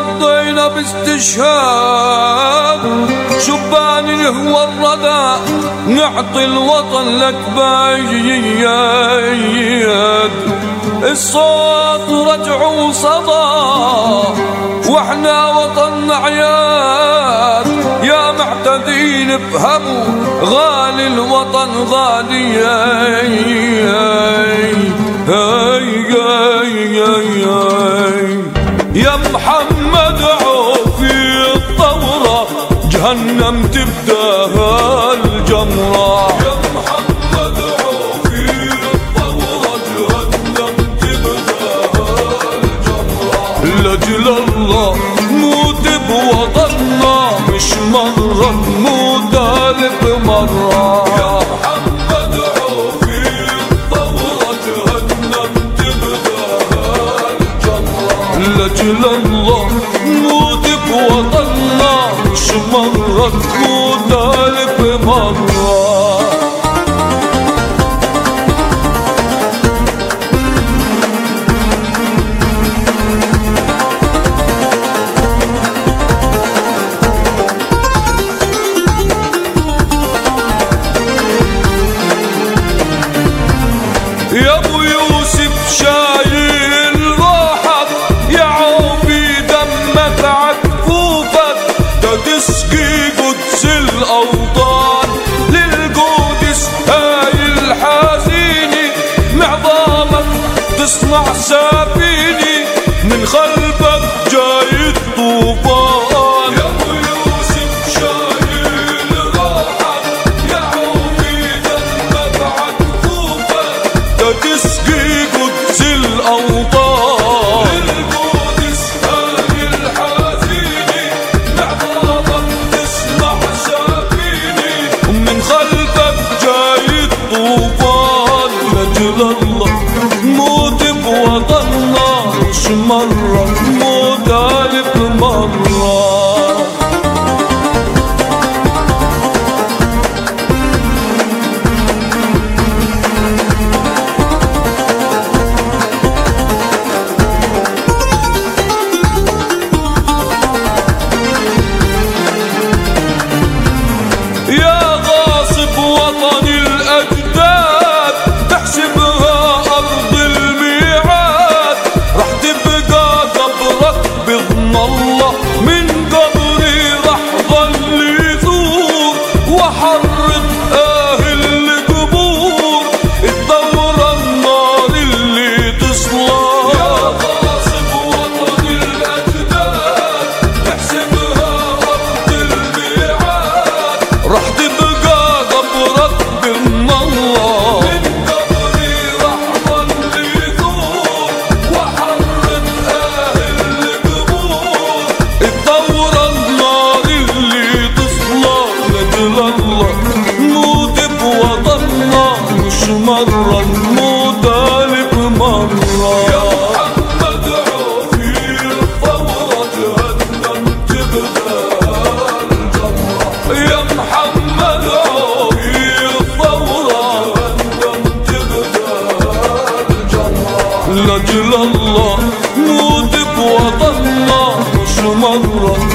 مضينا باستشهاد. شبان الهوى الردى نعطي الوطن لك بايد الصوت رجع وصدى وإحنا وطننا عياد. يا معتدين افهموا غالي الوطن غالي. هاي هاي هاي هاي. الجمرة يا محمد عوفي الثورة جهنم لأجل الله موت بوطننا مش مرة نموت ألف مرة يا محمد عوفي الثورة جهنم تبدا الجمرة لأجل الله موت بوطننا مش مرة تموت. تصنع سفيني من خلفك جاي الطوفان. الجمرة لأجل الله موت بوطننا مش مرة نموت